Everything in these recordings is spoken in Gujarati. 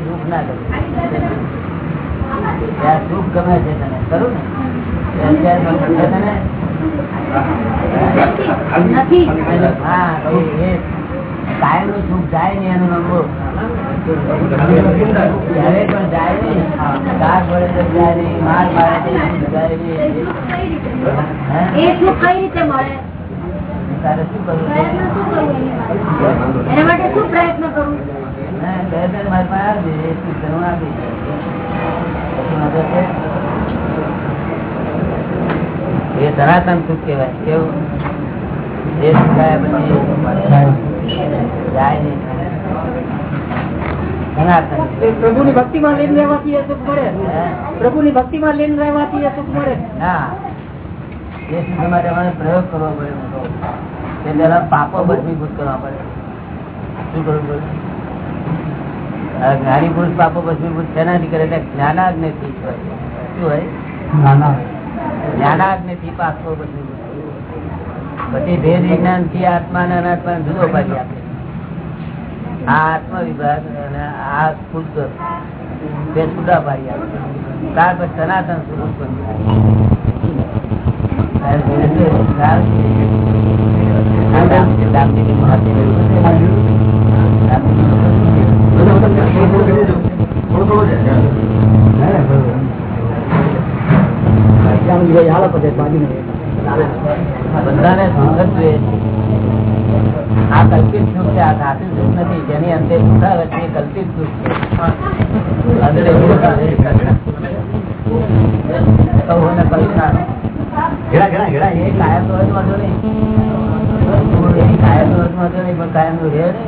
દુઃખ ના કરે સુખ ગમે છે તને કરું ને? તને? કાયમનું સુખ જાય ને એનું નંબર. એ સનાતન સુખ કહેવાય? કેવું? એ સુખાય પછી જાય નહીં. પ્રભુ ની ભક્તિ માં લીન રહેવાથી એ સુખ મળે? પ્રભુ ની ભક્તિ માં લીન રહેવાથી એ સુખ મળે? એ સુખ માટે અમારે પ્રયોગ કરવો પડે પેલા પાપો ભસ્મીભૂત કરવા પડે. શું કરવું પડે? જ્ઞાની પુરુષ પાપો ભસ્મીભૂત શેનાથી કરે એટલે જ્ઞાનાગ્નિથી જ હોય. શું હોય? જ્ઞાનાગ્નિથી પાપો ભસ્મીભૂત પછી ભેદ વિજ્ઞાનથી આત્મા અને અનાત્મા જુદો પાડી આપે. આ આત્મ વિભાગ અને આ શુદ્ધ બે છૂટા પાડ્યા ત્યાર પછી સનાતન સ્વરૂપ બધાને સંગત જોઈએ જોઈએ આ કલ્પિત સુખ છે આ સાચું સુખ નથી. જેની અંતે કલ્પિત સુખ છે. કાયમ નો જ ઓર્ડર છે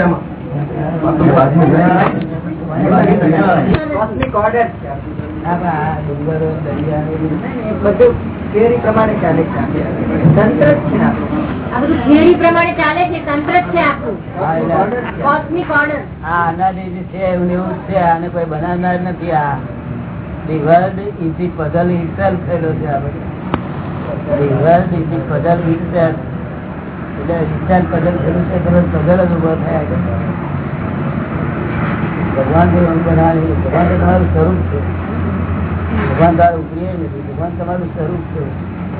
આપણા કોઈ બનાવનાર નથી. આ The world is the puzzle itself થયેલો છે આ બધું. The world is the puzzle itself. એટલે itself puzzle થયેલું છે તરત puzzle જ ઊભો થયા. ભગવાન બનાવે ભગવાન તો તમારું સ્વરૂપ છે. ભગવાન તારું પ્રિય નથી ભગવાન તમારું સ્વરૂપ છે.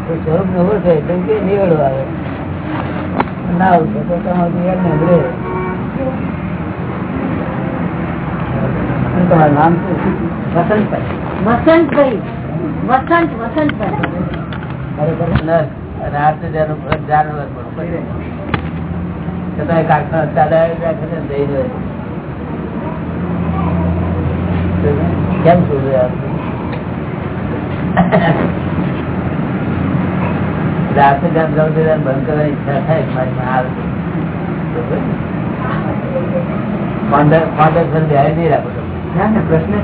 તો સ્વરૂપ નવો છે એટલે કે નિવેડો આવે? ના ઉઠે તો તમારું નિવેડ ને તમારું નામ શું વસંતભાઈ. વસંતભાઈ. વસંત વસંતભાઈ. ખરેખર નર અને જાનવર પણ. જાનવર પણ છતાંય કાકનો ચાલે રાખે છે ને દઈ દે. કેમ છું યાર? રાતે જામ જાઉં ત્યારે બંધ કરવાની ઈચ્છા થાય મારી આવે પંદર પંદર સર ધ્યાન નહીં રાખો. ના ના પ્રશ્ન જ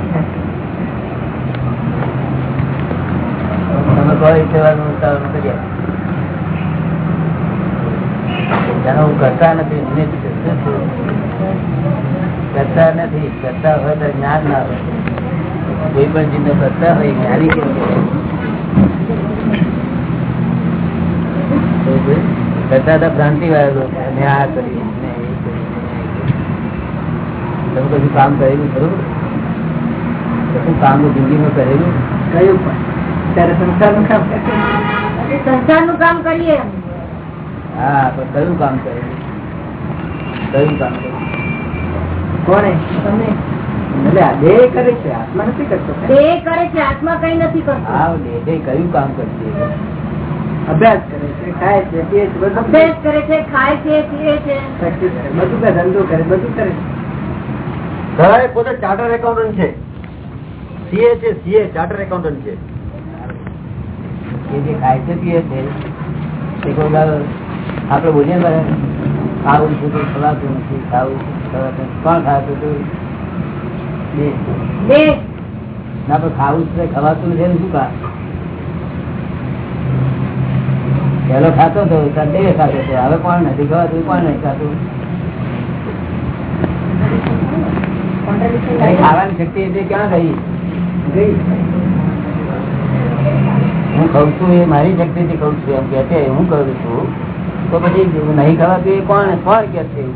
તમે કહો એ ઉતાવળ કરી જાણે હું કરતા નથી? કરતા નથી કરતા હોય તો જ્ઞાન ના હોય. કોઈ પણ ચીજ કરતા હોય જ્ઞાની કેમ કરતા હતા ભ્રાંતિ વાળો મેં આ કર્યું કર્યું, કર્યું. તમે કશું કામ કરેલું ખરું કશું કામ જિંદગીમાં કરેલું? કયું પણ? ત્યારે સંસારનું કામ સંસારનું કામ કરીએ હા પણ કયું કામ કરેલું કયું કામ કરેલું કોણે? તમે? દેહ કરે છે આત્મા નથી કરતો તે કરે છે આત્મા કઈ નથી કરતો. હા દેહે કયું કામ કરશે? અભ્યાસ કરે છે ખાય છે પીએ છે બધું અભ્યાસ કરે છે ખાય છે પીએ છે. બધું કરે ધંધો કરે બધું કરે. સરાય પોતે ચાર્ટર એકાઉન્ટન્ટ છે. સીએ છે સીએ ચાર્ટર એકાઉન્ટન્ટ છે. એ જે ખાય છે પીએ છે. કોઈ વાર આપણે બોલીએ ને ખાવું છે તો નથી ખાવું. કોણ ખાતું હતું? બે. બે. ના પણ ખાવું છે ખવાતું નથી શું કામ પેલો ખાતો હતો બે ખાતો હતો હવે કોણ નથી ખવાતું કોણ નથી ખાતું? ખાવાની શક્તિ એટલે ક્યાં ગઈ ગઈ. હું કઉ છું એ મારી શક્તિ થી કઉ છું એમ કે હું કરું છું. તો પછી નહીં ખવાતું એ કોણ કોણ કે છે?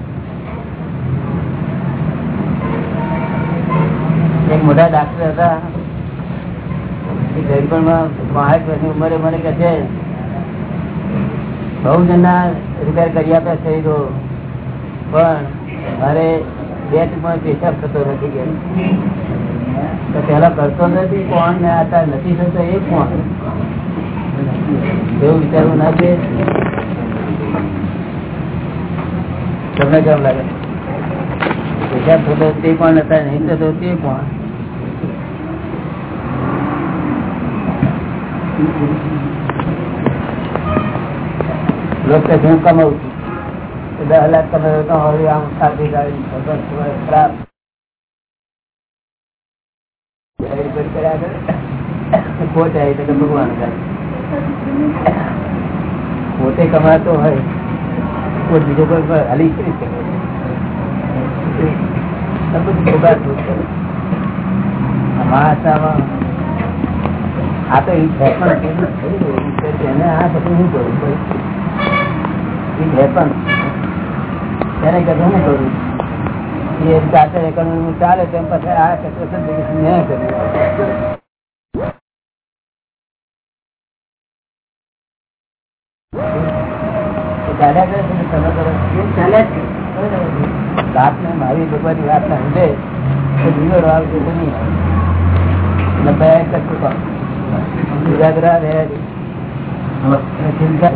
એક મોટા ડાક્ટર હતા. એ ગરીબમાં પાંચ વર્ષની ઉંમરે મને કે છે, બહુ જણના રિપેર કરી આપ્યા શરીરો પણ મારે બે ટૂંકમાં પેશાબ થતો નથી તો પેલા કરતો નથી, કોણ ને આતા નથી થતો, એ કોણ? એવું વિચારવું ના છે. તમને કેમ લાગે? પેશાબ થતો તે કોણ હતા, નહીં થતો તે કોણ? લોકો હું કમાઉં છું દસ લાખ કમાયો તો હવે આમ સાદી ગાડી ભગત ખરાબ ખોટ આવી તો ભગવાન પોતે કમાતો હોય કોઈ બીજો કોઈ હાલી કરી શકે આ તો એ છે પણ એને આ બધું શું કરું એ છે પણ તેને કદું શું કરું એ જાતે એકણ ચાલે તેમ પછી આ કચરો મેં કર્યું. ચાલ્યા કરે છે તમે કરો. ચાલે છે. વાત ને મારી ભગવાનની વાત ના સમજે તો બીજો રાવ છે તો નહીં એટલે બે કશું ઉજાગરા રહે અને ચિંતા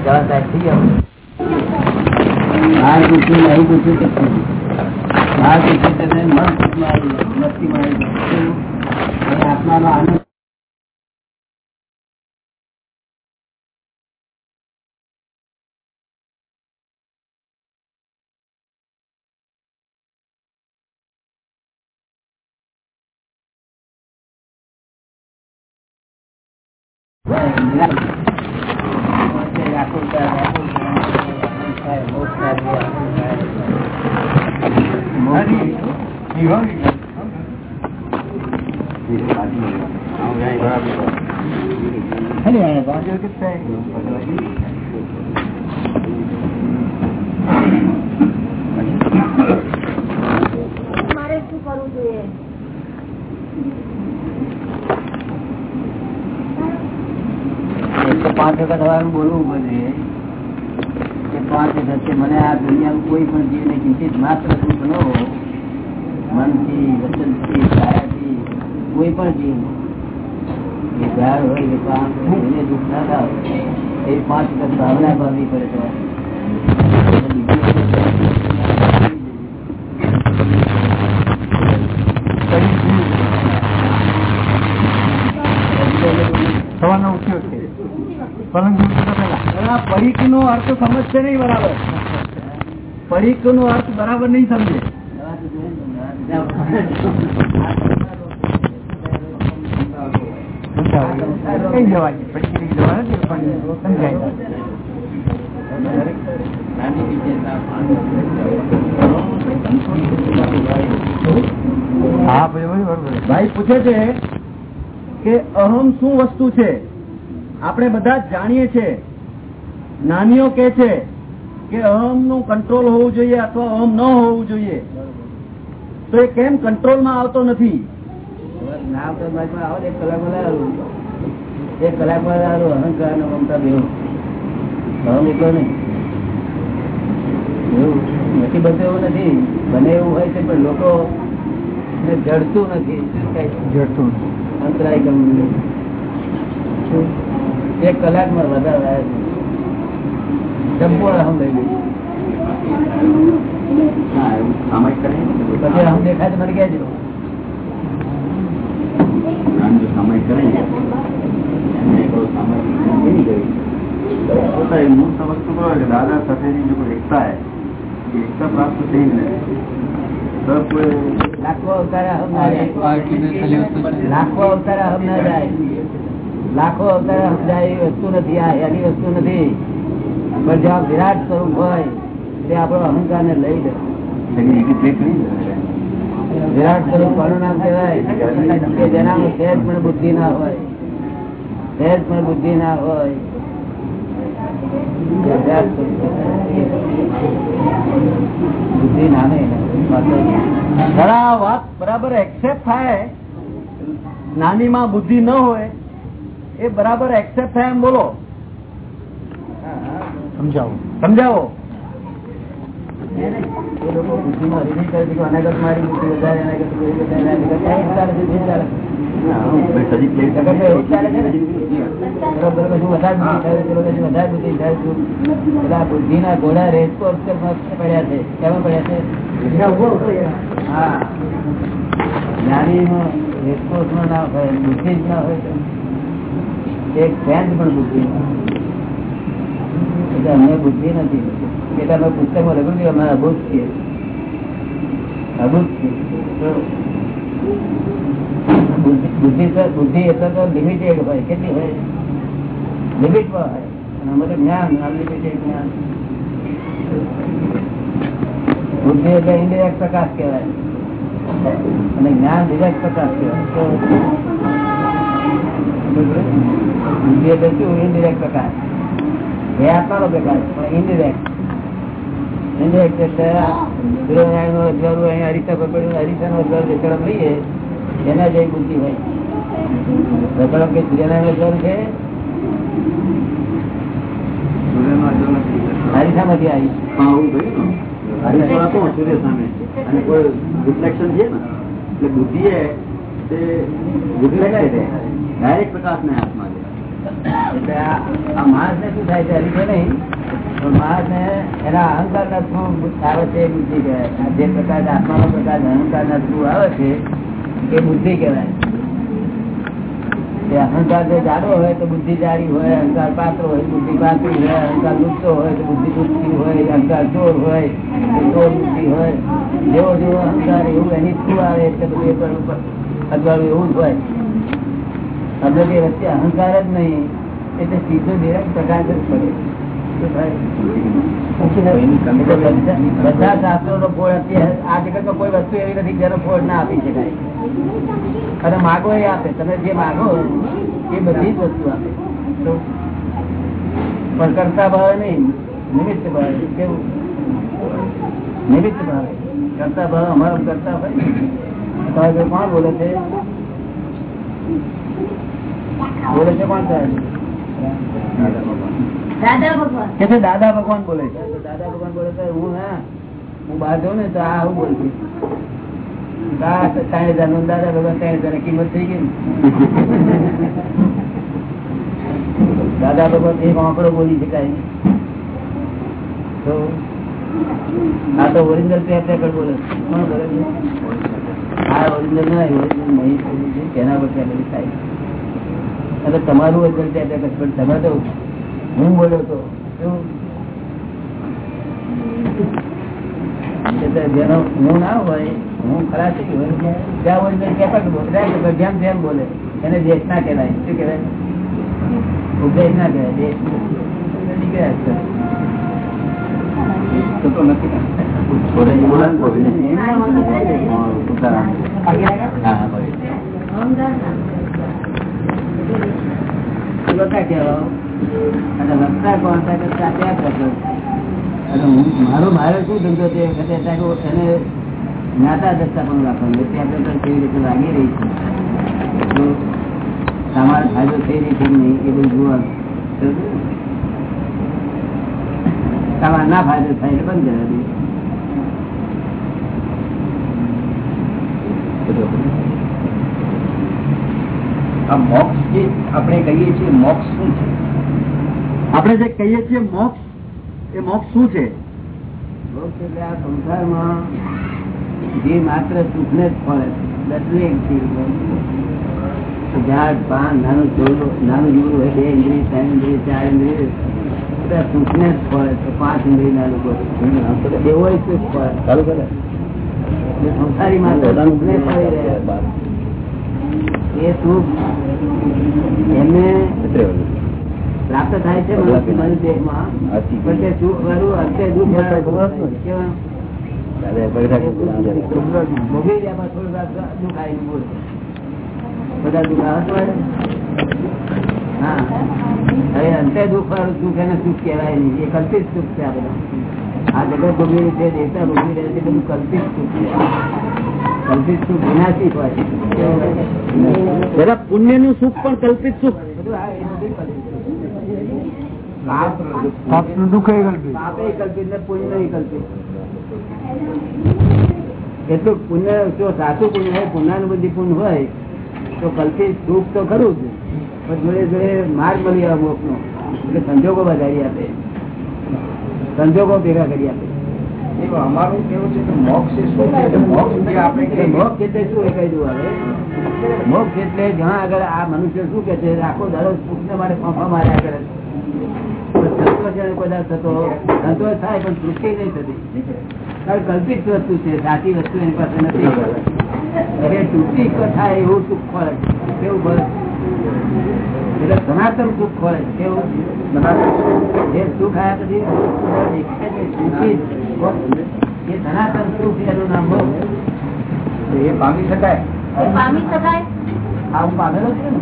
જવાન સાહેબ થઈ જાવ હાર પૂછ્યું નહીં પૂછ્યું કે હાર પૂછ્યું તેને મન સુખમાં આવી જાય, મસ્તીમાં આવી જાય. અને આત્માનો આનંદ મારે શું કરવું જોઈએ એકસો પાંચ વખત હવાનું બોલવું પડે કે પાંચ વખત કે મને આ દુનિયાનું કોઈ પણ જીવને કિંચિત માત્ર દુઃખ ન હો મનથી વચનથી કાયાથી કોઈ પણ જીવ. એ ઝાડ હોય કે પાંચ એને દુઃખ ના થાય એ પાંચ વખત ભાવના ભાવવી પડે તો સવારનો ઉઠ્યો છે. પરંતુ પરીખ નો અર્થ સમજશે નહીં બરાબર. પરીક નો અર્થ બરાબર નહીં સમજે. ભાઈ પૂછે છે કે અહમ શું વસ્તુ છે આપણે બધા જાણીએ છીએ નાનીઓ કે છે કે અહમનું કંટ્રોલ હોવું જોઈએ અથવા અહમ ન હોવું જોઈએ તો એ કેમ કંટ્રોલમાં આવતો નથી? ને કલાકમાં લાવું અહંકાર અને મમતા બેવું અહમ એટલો નહીં એવું. નથી બનતું એવું. નથી. બને એવું હોય છે પણ લોકો ને જડતું નથી. જડતું અંતરાય કરવું એક કલાકમાં વધારે સંપૂર્ણ અહમ લઈ ગયું. દાદા સાથે એકતા હે એકતા પ્રાપ્ત થઈ ને લાખો અવતાર અહમ ના જાય. લાખો અવતાર અહમ ના જાય. લાખો અવતાર જાય વસ્તુ નથી આ એની વસ્તુ નથી. પણ જ્યાં વિરાટ સ્વરૂપ હોય તે આપણો અહંકાર ને લઈ લે. એની રીતે બ્રેક નહીં ને. વિરાટ સ્વરૂપ કોનું કહેવાય? કે જેનામાં સહેજ પણ બુદ્ધિ ના હોય. સહેજ પણ બુદ્ધિ ના હોય. બુદ્ધિ નામે. વાત બરાબર એક્સેપ્ટ થાય. નાની માં બુદ્ધિ ન હોય. એ બરાબર એક્સેપ્ટ થાય એમ બોલો. સમજાવો. સમજાવો. બુદ્ધિ કેવી ને. ઘોડા રેસકોર્સ પડ્યા છે કેમાં પડ્યા છે હા જ્ઞાનીમાં રેસકોર્સમાં ના હોય બુદ્ધિ જ ના હોય એક ફેન પણ બુદ્ધિ ના. અમને બુદ્ધિ નથી એટલે અમે પુસ્તકમાં લખ્યું કે અમે અભૂત છીએ. અભૂત છીએ. બુદ્ધિ બુદ્ધિ એટલે તો લિમિટેડ હોય, કેટલી હોય? લિમિટમાં હોય. અને અમે જ્ઞાન અનલિમિટેડ જ્ઞાન. બુદ્ધિ એટલે ઇન્ડિરેક્ટ પ્રકાશ કહેવાય. અને જ્ઞાન ડિરેક્ટ પ્રકાશ કહેવાય. બુદ્ધિ એટલે શું? ઇન્ડિરેક્ટ પ્રકાશ. એ આત્માનો પ્રકાશ, પણ ઇન્ડિરેક્ટ સૂર્યનારાયણનું અજવાળું અહીંયા હરીસા પર પડ્યું હરીસા નું અજવાળું વિક્રમ લઈએ એના જેવી બુદ્ધિ હોય. વિક્રમ કે સૂર્યનારાયણ અજવાળું છે? સૂર્યનો અજવાળ આવી. હા, આવું થયું ને. હરીશમાં હતો સૂર્ય સામે. અને કોઈ રિફ્લેક્શન છે ને? એટલે બુદ્ધિ એ ડાયરેક્ટ પ્રકાશ ને હાથમાં એટલે આ માણસ ને શું થાય છે? હરીફો નહીં. પણ માણસ ને એના અહંકાર જે જાડો હોય તો બુદ્ધિ જાડી હોય, અહંકાર પાત્ર હોય બુદ્ધિ પાતળી હોય, અહંકાર લુપ્તો હોય તો બુદ્ધિ લુચ્ચી હોય, અહંકાર ચોર હોય ચોર બુદ્ધિ હોય. જેવો જેવો અહંકાર એવું એની શું આવે એટલે બધું એ પણ અજવાળું એવું જ હોય. આપણે વચ્ચે અહંકાર જ નહીં, એટલે સીધો નિરંક પ્રકાશ જ પડે. બધા- શાસ્ત્રો નો ફોડ આ જગતમાં કોઈ વસ્તુ એવી નથી જેનો ફોડ ના આપી શકાય અને માગો એ આપે તમે જે માગો એ બધી જ વસ્તુ આપે પણ કરતા ભાવે નહીં નિમિત્ત ભાવે કેવું નિમિત્ત ભાવે કરતા ભાવે અમારો કરતા ભાઈ કોણ બોલે છે બોલે છે કોણ સાહેબ દાદા ભગવાન. કે છે દાદા ભગવાન બોલે છે? દાદા ભગવાન બોલે છે હું હા હું બહાર જાઉં ને તો આ હું બોલતી ત્રણ હજારનું દાદા ભગવાન ત્રણ હજારની કિંમત થઈ ગઈ દાદા ભગવાન એક આંકડો બોલી શકાય તો આ તો ઓરિજિનલ ટેપ રેકર્ડ બોલે કોણ બોલે આ ઓરિજિનલ ના ઓરિજિનલ છે તેના પર થાય એટલે તમારું ઓરિજિનલ રેકર્ડ પણ તમે તો હું બોલ્યો તો? જેનો હું ના હોય હું હોય ત્યાં ઓરિજિનલ ટેપ બોલે જેમ જેમ બોલે. એને દેશ ના કહેવાય. શું કહેવાય? ઉપદેશ ના કહેવાય દેશ નીકળ્યા અને મારો મારો શું ધંધો છે? એને જ્ઞાતા દસતા પણ રાખવાનું. ટેપ પણ કેવી રીતે લાગી રહી છે? તમારો ફાયદો થઈ રહી છે નહીં એ બધું જોવાનું તમારે ના ફાયદો થાય એટલે બંધ કરી આ મોક્ષ જે આપણે કહીએ છીએ, મોક્ષ શું છે? આપણે જે કહીએ છીએ મોક્ષ એ મોક્ષ શું છે? મોક્ષ એટલે આ સંસારમાં જે માત્ર સુખ ને જ ફળે દરેક ઝાડ પાન નાનું જોડું નાનું જોડું હોય બે ઇન્દ્રિય ત્રણ ઇન્દ્રિય ચાર ઇન્દ્રિય બધા સુખ ને જ ફળે છે. પાંચ ઇન્દ્રિય ના લોકો એવો સુખ ફળે ચાલુ કરે. એટલે સંસારી માત્ર સુખ ને ફળી રહ્યા એ સુખ એમને પ્રાપ્ત થાય છે અંતે દુઃખ વાળું સુખ એને સુખ કહેવાય નહીં. એ કલ્પિત સુખ છે આ બધા. આ જગત ભોગવી રીતે દેતા ભોગવી રહ્યા છે બધું કલ્પિત સુખ છે. કલ્પિત સુખ વિનાશી હોય. પુણ્યનું સુખ પણ કલ્પિત સુખ. બધું આ એ બધું કલ્પિત સુખ. પાપ દુઃખ એ કલ્પિત પાપે કલ્પિત ને પુણ્ય કલ્પિત એટલું પુણ્ય જો સાચું પુણ્ય હોય પુણ્યાનુબંધી પુણ્ય હોય તો કલ્પિત દુઃખ તો ખરું જ. પણ જોડે જોડે માર્ગ મળી આવે મોક્ષ નો એટલે સંજોગો વધારી આપે. સંજોગો ભેગા કરી આપે. અમારું કેવું છે કે મોક્ષ શું છે? મોક્ષ આપણે એટલે મોક્ષ એટલે શું એ કહી દઉં હવે. મોક્ષ એટલે જ્યાં આગળ આ મનુષ્ય શું કે છે? આખો દરરોજ સુખ ને માટે ફાંફા માર્યા કરે છે. કોઈ દાડો થતો સંતોષ થાય પણ તૃપ્તિ નહીં થતી. કારણ કલ્પિત વસ્તુ છે સાચી વસ્તુ એની પાસે નથી. એટલે તૃપ્તિ થાય એવું સુખ ખોળે કેવું ખોળે એટલે સનાતન સુખ ખોળે કેવું? એ સુખ આયા પછી તૃપ્તિ એ સનાતન સુખ એનું નામ એ પામી શકાય. પામી શકાય? આ પામેલો છું ને?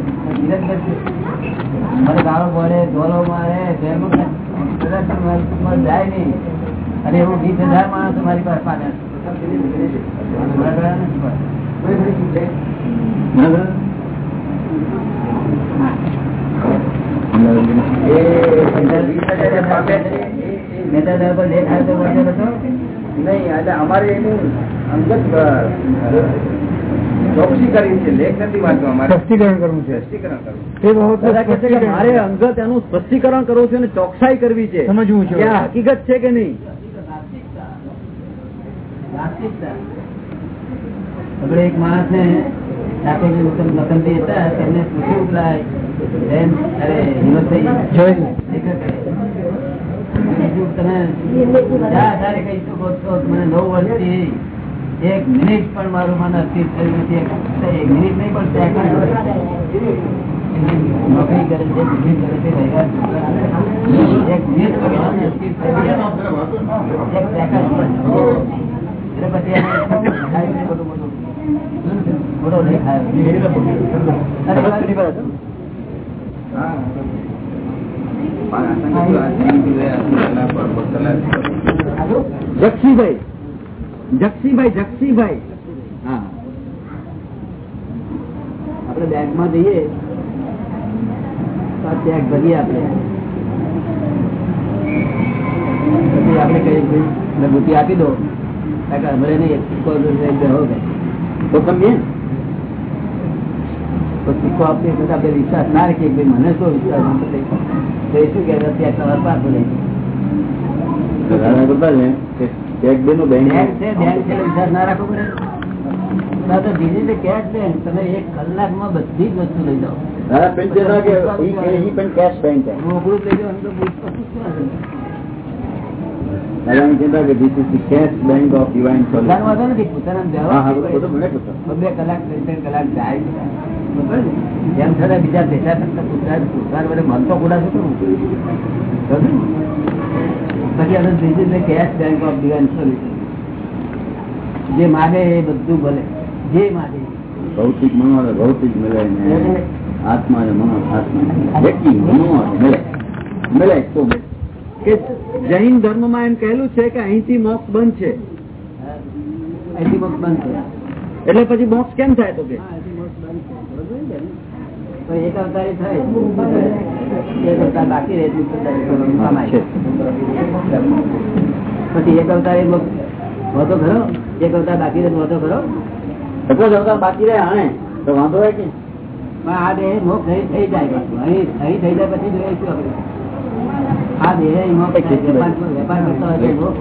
મને ગાળો પડે ધોલો મારે કરે. કદાચ જાય અને એવું વીસ હજાર માણસ મારી પાસે પામ્યા છે. થોડા ઘણા નથી પામ્યા. મહેતા દર પર લેખ આવ્યો તો વાંચો નતો? નહીં, એટલે અમારે એનું અંગત મારે. અંગત એનું સ્પષ્ટીકરણ કરવું છે અને ચોકસાઈ કરવી છે. સમજવું છે. હકીકત છે કે નહીં? આપડે એક માણસ ને ઠાકોરજી ઉત્તમ લખનજી હતા તેમને પૂછ્યું તમે મને નવ વર્ષથી એક મિનિટ પણ મારું મન અસ્થિર થયું નથી. એક મિનિટ નહીં પણ સેકન્ડ નોકરી કરે છે બિઝનેસ કરે છે. એક મિનિટ પણ અસ્થિર થયું એક સેકન્ડ એટલે પછી બધું મોટો નહીં ખાયો. જક્ષીભાઈ જક્ષીભાઈ જક્ષીભાઈ હા. આપડે બેંકમાં જઈએ ચેક ભરીએ આપડે પછી આપણે કહીએ કે ભાઈ આપી દો. નહીં આપતી વખતે આપણે વિશ્વાસ ના રાખીએ ભાઈ, મને શું વિશ્વાસ નથી તો શું કે અત્યારે તમારે પાસ બોલે દાદા બોલતા છે. કે ચેક બેનનું બેંક છે. બેંક છે વિશ્વાસ ના રાખો તો બીજી રીતે કેશ બેંક તમે એક કલાકમાં બધી જ વસ્તુ લઈ જાઓ. તો શું બીજા વડે મન તો કરવું બરાબર ને? પછી આપણે બીજું એટલે cash bank of divine solution જે માગે એ બધું ભલે. જે માગે. ભૌતિક મનો ભૌતિક મળે ને આત્મા ને મનો આત્મા વ્યક્તિ મનો મળે મળે તો કે જૈન ધર્મમાં એમ કહેલું છે કે અહીંથી મોક્ષ બંધ છે અહીંથી મોક્ષ બંધ છે એટલે પછી મોક્ષ કેમ થાય તો કે? એક અવતારી થાય. એક અવતાર બાકી રહે અવતારી. પછી એક અવતારી મોક્ષ ખરો? એક અવતાર બાકી રહે હોતો ખરો? અવતાર બાકી રહે આને તો વાંધો હોય કે? આ દેહ મોક્ષ થઈ થઈ જાય અહીં અહીં થઈ જાય પછી જોઈએ શું આપણે. આ દેહ મોક્ષ. વેપાર કરતો હોય મોક્ષ.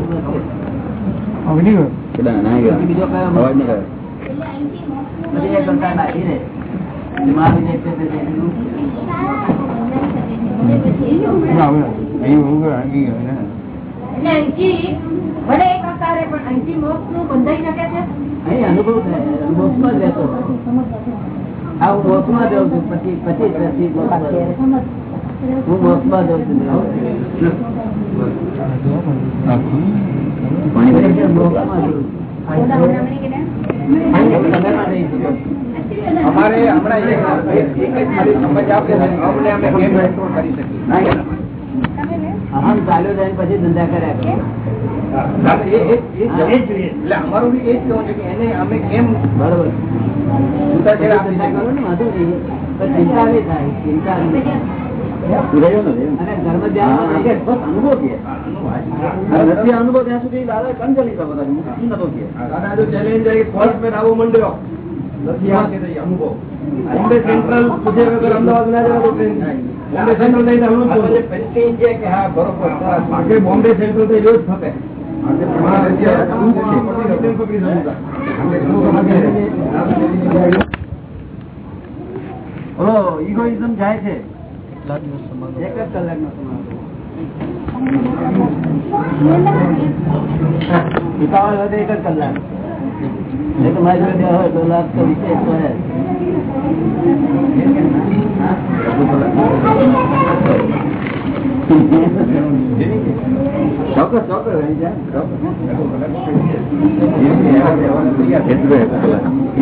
બીજો કયો અવાજ નહીં પછી એક સંસાર બાકી રહે. હું મોક્ષમાં જાઉં છું અમારે હમણાં એક જ સમજ આપે અમને અમે કેમ કરી શકીએ. અહમ ચાલ્યો જાય પછી ધંધા કર્યા અમારું બી એ જ કહેવું છે કે એને અમે કેમ બરોબર. નહીં. ચિંતા નહીં થાય. ચિંતા નહીં. અનુભવ ત્યાં સુધી દાદા કંજલી. દાદા મેં આવો મંડ્યો. નથી અનુભવ. બોમ્બે સેન્ટ્રલ પૂછે વગર અમદાવાદ ના જવા તો ટ્રેન બોમ્બે સેન્ટ્રલ હમણાં છે. કે હા બરોબર બાકી બોમ્બે સેન્ટ્રલ? ઓલો જાય છે. એક જ કલાકનો સમાવેશ. ઉતાવળ વધે એક જ કલાક. જોડે હોય તો લાભ તો વિશેષ હોય ચોક્કસ ચોક્કસ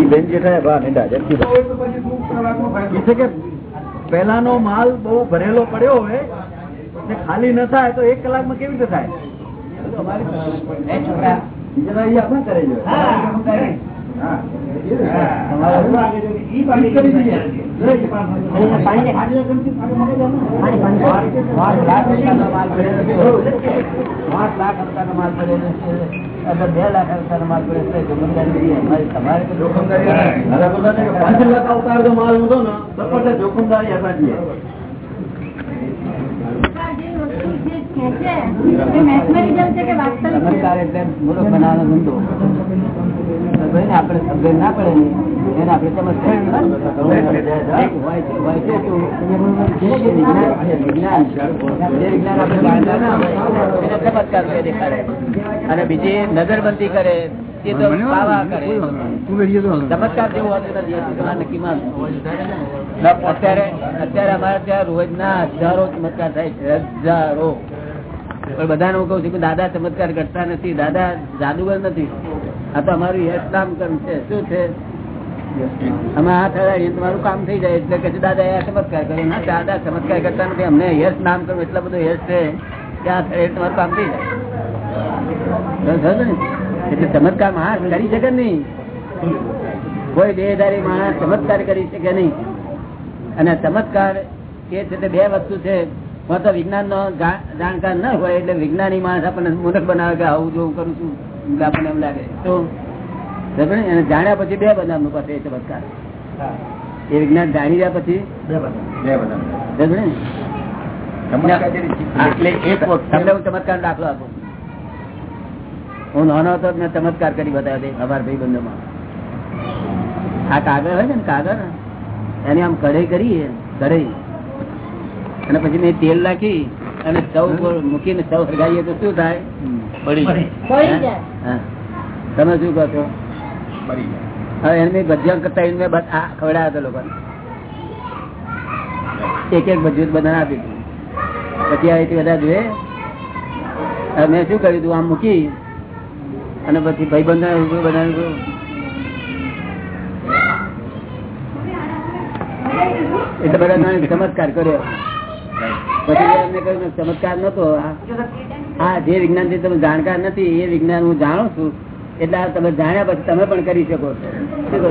બેન જેઠા બા નેડા કે પેલાનો માલ બહુ ભરેલો પડ્યો હોય ને ખાલી ન થાય તો એક કલાકમાં કેવી રીતે થાય? પાંચ લાખ રૂપિયાનો માલ પડેલો છે. બે લાખ રૂપિયાનો માલ પડેલો છે જોખમદારી અમારી તમારે જોખમદારી હતા પાંચ લાખ અવતાર જો માલ ઊંધો ને તો હતા તો ભાઈ ને પડે એને આપણે ચમત્કાર અને બીજી નજરબંધી કરે. તે તો પાવા કરે. ચમત્કાર જેવું હોતું નથી એ તો અત્યારે અત્યારે અમારે ત્યાં રોજના હજારો ચમત્કાર થાય છે હજારો. પણ બધાને હું કઉ છું કે દાદા ચમત્કાર કરતા નથી દાદા જાદુગર નથી. આ તો અમારું યશ કામ કર્મ છે. શું છે? અમે આ થયા તમારું કામ થઈ જાય એટલે કે દાદા એ ચમત્કાર કર્યો ના દાદા ચમત્કાર કરતા નથી. અમને યશ નામ કરવું એટલા બધો યશ છે કે આ થયા તમારું કામ થઈ જાય? એટલે ચમત્કાર માણસ કરી શકે નહીં? કોઈ દેહધારી માણસ ચમત્કાર કરી શકે નહીં. અને ચમત્કાર એ છે તે બે વસ્તુ છે. હું તો વિજ્ઞાન નો જાણકાર ન હોય એટલે વિજ્ઞાની માણસ આપણને મૂર્ખ બનાવે કે આવું જોવું કરું છું. આપણને એમ લાગે. તો અને જાણ્યા પછી બે બનાવનું પાસે એ ચમત્કાર. એ વિજ્ઞાન જાણી રહ્યા પછી બે બધા. બે ચીજ. એટલે એક વખત તમને હું ચમત્કાર દાખલો આપું. હું નાનો હતો તો મેં ચમત્કાર કરી બતાવ્યો અમારા ભાઈ બંધોમાં આ કાગળ હોય છે ને કાગળ એને આમ કઢાઈ કરી કઢાઈ. અને પછી મેં તેલ નાખી અને સૌ મૂકીને સૌ સળગાવીએ તો શું થાય? તમે શું કહો છો? હવે એને ભજીયા કરતા એને ખવડાવ્યા હતા લોકોને. એક એક ભજીયું બધાને આપી દીધું. પછી આવી બધા જોયે. મેં શું કર્યું હતું આમ મૂકી અને પછી ભાઈ બંધ બનાવ્યું એટલે બધા ચમત્કાર કર્યો. પછી એમને કહ્યું ચમત્કાર નતો આ જે વિજ્ઞાનથી તમે જાણકાર નથી, એ વિજ્ઞાન હું જાણું છું. એટલે તમે જાણ્યા પછી તમે પણ કરી શકો છો.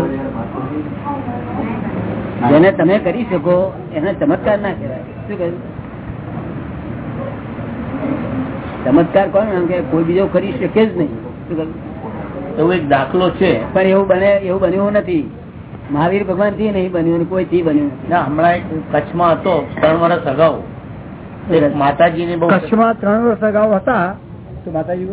જેને તમે કરી શકો, એને ચમત્કાર ના કહેવાય. શું કહ્યું? ચમત્કાર કોણ? કે કોઈ બીજો કરી શકે જ નહીં. એવો એક દાખલો છે. પણ એવું બને એવું બન્યું નથી. મહાવીર ભગવાનથી નહીં બન્યું કોઈ થી બન્યું ના હમણાં એક કચ્છમાં હતો ત્રણ વર્ષ અગાઉ. માતાજી ને કચ્છમાં ત્રણ વર્ષ અગાઉ હતા. તો માતાજી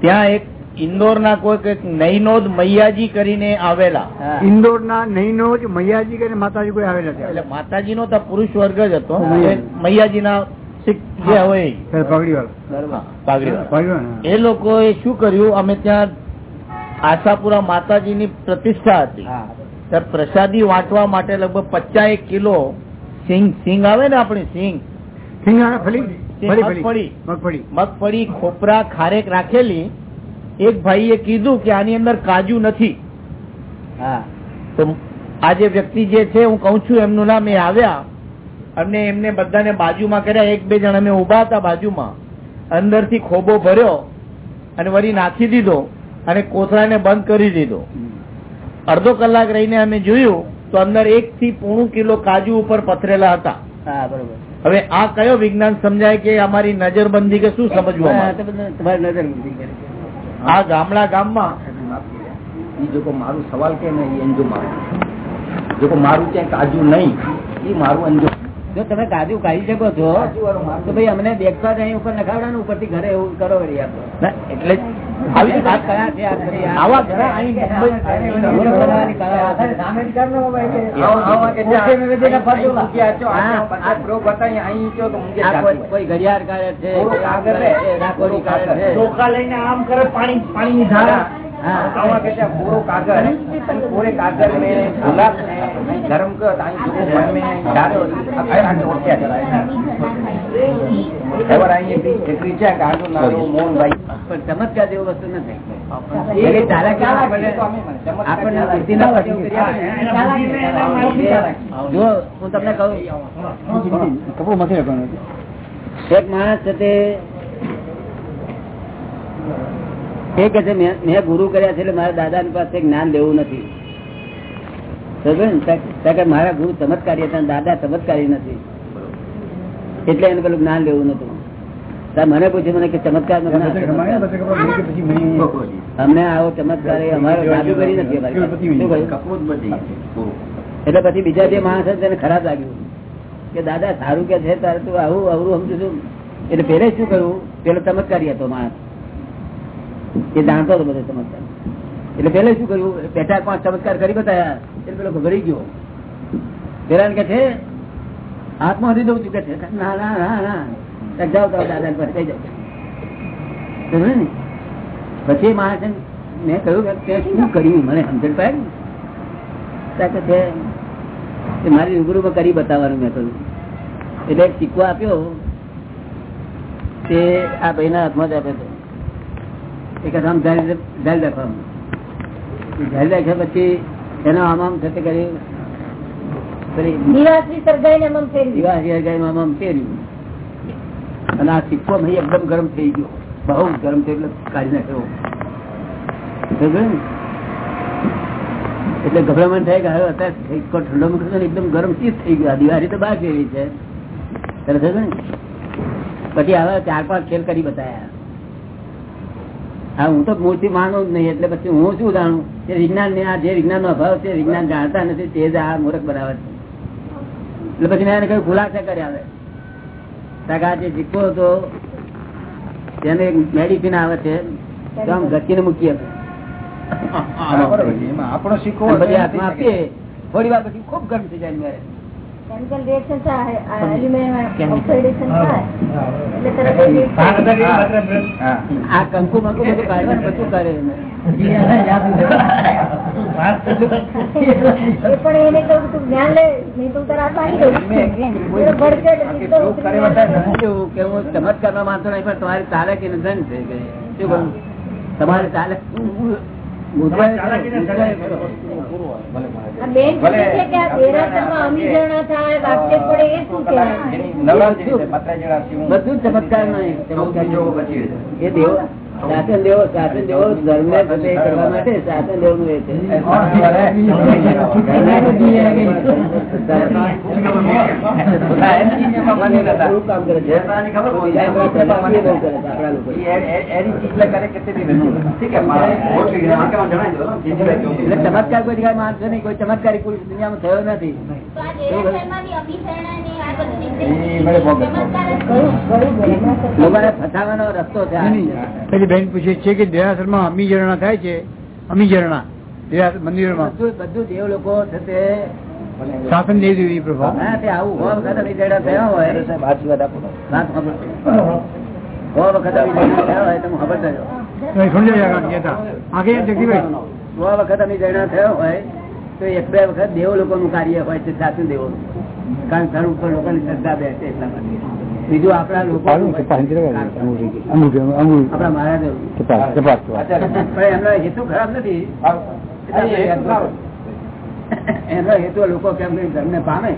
ત્યાં એક ઇન્દોર ના કોઈક એક નૈનોદ મૈયાજી કરીને આવેલા. ઇન્દોર ના નૈનોદ મૈયાજી કરીને માતાજી કોઈ આવેલા એટલે માતાજી નો તો પુરુષ વર્ગ જ હતો. મૈયાજી. ના એ. એ શું કર્યું? અમે ત્યાં આશાપુરા માતાજીની પ્રતિષ્ઠા હતી. પ્રસાદી વાંચવા માટે લગભગ પચાસ કિલો સિંગ સિંગ આવે ને આપણી સિંગ? મગફળી. મગફળી. મગફળી ખોપરા ખારેક રાખેલી. એક ભાઈએ કીધું કે આની અંદર કાજુ નથી. હા. તો આ જે વ્યક્તિ જે છે હું કઉ છું એમનું નામ એ આવ્યા. અને એમને બધાને બાજુમાં કર્યા એક બે જણા અમે ઊભા હતા બાજુમાં. અંદરથી ખોબો ભર્યો અને વળી નાખી દીધો અને કોથળાને બંધ કરી દીધો. અડધો કલાક રહીને અમે જોયું તો અંદર એક થી પોણું કિલો કાજુ ઉપર પથરેલા હતા. હવે આ કયો વિજ્ઞાન સમજાય કે અમારી નજરબંધી કે શું સમજવું આ ગામડા ગામમાં એ જો મારું સવાલ કે નહીં એ અંજો મારું જો મારું ત્યાં કાજુ નહીં એ મારું અંજો જો તમે કાજુ કાઢી શકો છો તો ભાઈ અમને દેખતા જ અહીં ઉપર નખાવડાનું ઉપરથી ઘરે એવું કરો વળી એટલે આવી વાત કયા છે? આવા કોઈ- કોઈ ઘડિયાળ કાઢે છે પૂરો રાખોડી કાઢે છે લઈને આમ કરે પાણી ની ધારા. ગરમ ચમત્કાર જેવું વસ્તુ નથી. હું તમને કહું. કપડું નથી એક માણસ છે તે એ કે છે મેં મેં ગુરુ કર્યા છે એટલે મારા દાદા પાસે જ્ઞાન લેવું નથી. મારા ગુરુ ચમત્કારી હતા દાદા ચમત્કારી નથી. એટલે એને પેલું જ્ઞાન લેવું નતું. મને પૂછ્યું મને કે ચમત્કાર અમને આવો ચમત્કાર નથી એટલે પછી બીજા જે માણસ હતા તેને ખરાબ લાગ્યું. કે દાદા સારું કે છે તારે તું આવું અવરું સમજુ છું. એટલે પેલે શું કરવું પેલો ચમત્કારી હતો માણસ. એ જાણતો હતો બધો ચમત્કાર. એટલે પેલે શું કર્યું? બે ચાર પાંચ ચમત્કાર કરી બતાવ્યા એટલે પેલો ગભરાઈ ગયો. પેલા કે છે હાથમાં હતી દઉં છું કે છે. ના ના ના ના. ને? પછી મહાજન મેં કહ્યું કે શું કર્યું? મને સમજણ પાય કે છે મારી રૂબરૂમાં કરી બતાવવાનું મેં કહ્યું. એટલે એક સિક્કો આપ્યો. તે આ ભાઈના હાથમાં જ આપ્યો એક આમ ઝાલ ઝાલ રાખવાનું. રાખ્યા પછી એનો આમ આમ થતે કર્યું અને આ સિક્કો ભાઈ એકદમ ગરમ થઈ ગયો. બહુ ગરમ થયો એટલે કાઢી નાખ્યો? એટલે ગભરામણ થાય કે હવે અત્યારે સિક્કો ઠંડો મૂકશે એકદમ ગરમ ચીજ થઈ ગયો. આ દિવાળી તો બહાર ફેરવી છે? પછી આવા ચાર પાંચ ખેલ કરી બતાયા. હા હું તો મૂર્તિ માનું જ નહીં એટલે પછી હું શું જાણું? કે વિજ્ઞાન ને આ જે વિજ્ઞાન નો અભાવ છે વિજ્ઞાન જાણતા નથી તે જ આ મૂર્ખ બનાવે છે. એટલે પછી મેં એને કઈ ખુલાસા કર્યા હવે કાકા આ જે જીકો હતો તેને મેડિસિન આવે છે તો આમ ઘસીને મૂકીએ આપણો સિક્કો આપીએ. થોડી વાર પછી ખૂબ ગરમ થઈ જાય કેમિકલ રિએક્શન થાય આ એલ્યુમિનિયમ ઓક્સિડેશન થાય. એટલે તરત જ react થાય. આ કંકુ મંકુ બધું કાઢવાનું બધું કરે એ પણ એને કહ્યું જ્ઞાન લે નહીં તો હું તારા હાથમાં આપી દઉં. એ ભડકે એટલે સીધો ઉતરી જાય. કેવું કે હું ચમત્કારમાં માનતો નહીં પણ તમારી ચાલે કે ધન થઈ કે શું કહું તમારે ચાલે બધું ચમત્કાર નહીં એ દેવ શાસન દેવો શાસન દેવો ધર્મ ને ફતે કરવા માટે શાસન દેવું એ છે. ચમત્કાર કોઈ જગ્યાએ માનશો નહીં કોઈ ચમત્કારી પુરુષ દુનિયામાં થયો નથી. લોકોને ફસાવાનો રસ્તો છે બેન પૂછે છે કે દેરાસરમાં અમીજરણા થાય છે? અમી ઝરણા મંદિરોમાં. બધું બધું દેવ લોકો થશે શાસન દેવ દેવી પ્રભા આવું થયા હોય. તો એક બે વખત દેવ લોકોનું કાર્ય હોય છે સાચું દેવોનું કારણ કે ઘર ઉપર લોકોની શ્રદ્ધા બેસે એટલા માટે. બીજું આપણા લોકો આપણા મહારાજ એમનો હેતુ ખરાબ નથી. એનો હેતુ લોકો કેમ ધર્મને પામે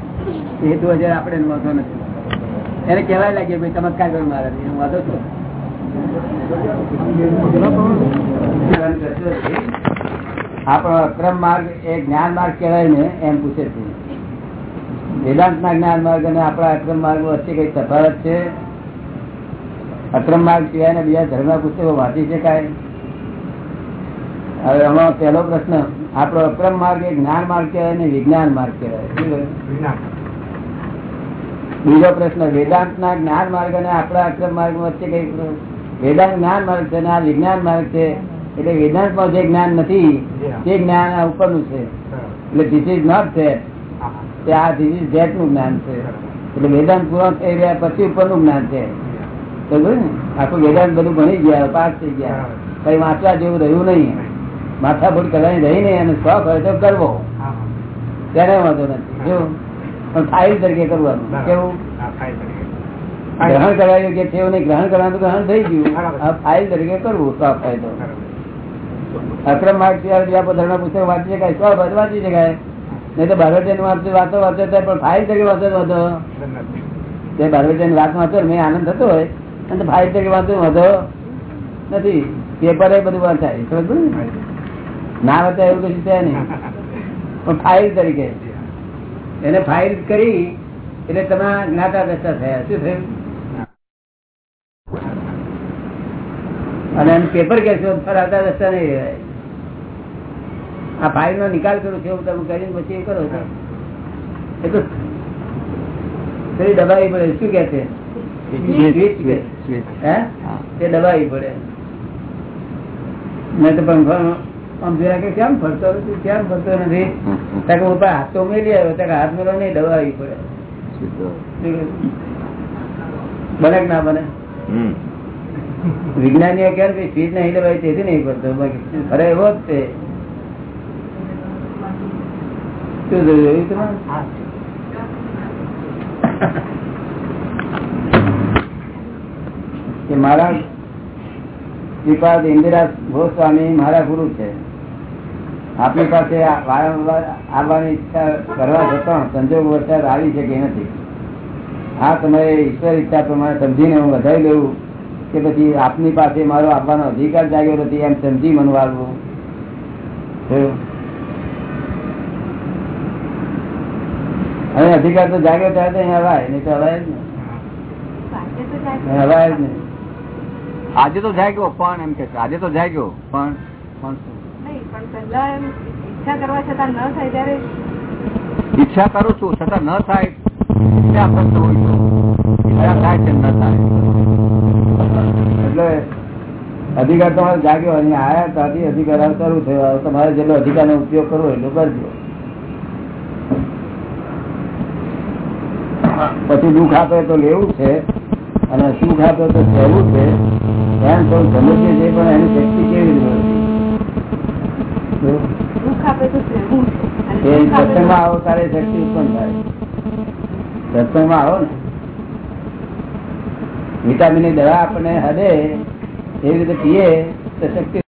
હેતુ હજાર આપણે વાંધો નથી. એને કહેવાય લાગે ભાઈ ચમત્કાર કરો મારા એનો વાંધો છો આપણો અક્રમ માર્ગ એ જ્ઞાન માર્ગ કહેવાય ને એમ પૂછે છે. વેદાંત ના જ્ઞાન માર્ગ અને આપણા અક્રમ માર્ગ વચ્ચે કઈ તફાવત છે? અક્રમ માર્ગ સિવાય બીજા ધર્મ પુસ્તકો વાંચી શકાય? હવે આમાં પહેલો પ્રશ્ન આપણો અક્રમ માર્ગ એ જ્ઞાન માર્ગ કહેવાય ને વિજ્ઞાન માર્ગ કહેવાય? બીજો પ્રશ્ન વેદાંત ના જ્ઞાન માર્ગ અને આપણા અક્રમ માર્ગ વચ્ચે કઈ વેદાંત જ્ઞાન માર્ગ છે અને આ વિજ્ઞાન માર્ગ છે એટલે વેદાંતમાં જે જ્ઞાન નથી તે જ્ઞાન આ ઉપરનું છે. એટલે ધીસ ઇઝ નોટ ધેટ તે આ ધીસ જેટનું જ્ઞાન છે. એટલે વેદાંત પૂરા થઈ રહ્યા પછી ઉપરનું જ્ઞાન છે. આખું વેદાંત બધું ભણી ગયા પાસ થઈ ગયા. કઈ વાંચવા જેવું રહ્યું નહીં. માથાભૂટ કરવાની રહી નહીં અને શોખ હોય તો કરવો. ત્યારે વાંધો નથી. જો પણ ફાઇલ તરીકે કરવાનું. કેવું? ગ્રહણ કરવા યોગ્ય છે એવું ગ્રહણ કરવાનું ગ્રહણ થઈ ગયું. આ ફાઇલ તરીકે કરવું તો. અક્રમ માર્ગ સિવાય પુસ્તક વાંચી શકાય હોય વાંચી શકાય. નહીં તો બારવટિયાની વાંચો વાતો વાંચો પણ ફાઇલ તરીકે વાંચો વધો તે બારવટિયાની વાત વાંચો મેં આનંદ થતો હોય, અને ફાઇલ તરીકે વાંચો વાંધો નથી પેપર એ બધું વાંચાય, ખબર ને? વાંચાય એવું કશું છે નહીં. પણ ફાઇલ તરીકે. એને ફાઇલ કરી, એટલે તમે જ્ઞાતા દશા થયા. શું થયું? અને એમ પેપર કહેશો ફરાતા દશા નહીં રહેવાય. આ ફાઇલ નો નિકાલ કરું છું તમે કરીને પછી એ કરો છો. એ તો દબાવી પડે શું કે છે? તે દબાવી પડે. મેં તો પંખો આમ જોયા કે કેમ ફરતો નથી કેમ ફરતો નથી? ત્યાં કે ઉપર હાથ તો મેલી આવ્યો ત્યાં હાથ મેળો નહીં દબાવી પડે. બને કે ના બને? વિજ્ઞાનીઓ કે સ્વીચ નહીં દબાવી તેથી નહીં કરતો બાકી ખરે એવો જ છે શું થયું જોયું તમે? કે મારા શ્રીપાદ ઇન્દિરા ગોસ્વામી મારા ગુરુ છે. આપણી પાસે વારંવાર આવવાની ઈચ્છા કરવા છતાં સંજોગ વરસાદ આવી શકે નથી. આ સમયે ઈશ્વર ઈચ્છા પ્રમાણે સમજીને હું વધારી લઉં કે પછી આપની પાસે મારો આપવાનો અધિકાર જાગ્યો નથી એમ સમજી મનવાળવું. હવે અધિકાર તો જાગ્યો ત્યારે તો અહીંયા હવાય નહીં તો હવાય જ નહીં. અહીં હવાય જ નહીં. આજે તો જાગ્યો પણ એમ કે આજે તો જાગ્યો પણ પણ પણ ઈચ્છા કરવા છતાં ન થાય ત્યારે ઈચ્છા કરું છું છતાં ન થાય ત્યાં પ્રશ્ન હોય તો? ઈચ્છા થાય છે ન થાય. એટલે અધિકાર તમારે જાગ્યો અહીંયા આવ્યા ત્યાંથી અધિકાર શરૂ થયો. તમારે જેટલો અધિકાર નો ઉપયોગ કરવો એટલો કરજો. પછી દુઃખ આપે તો લેવું છે અને સુખ આપે તો સહેવું છે. એમ તો સમજીએ છે પણ એની શક્તિ કેવી રીતે સત્સંગમાં ત્યારે શક્તિ ઉત્પન્ન થાય. સત્સંગમાં આવો ને. વિટામિનની દવા આપણે હદે એવી રીતે પીએ તો શક્તિ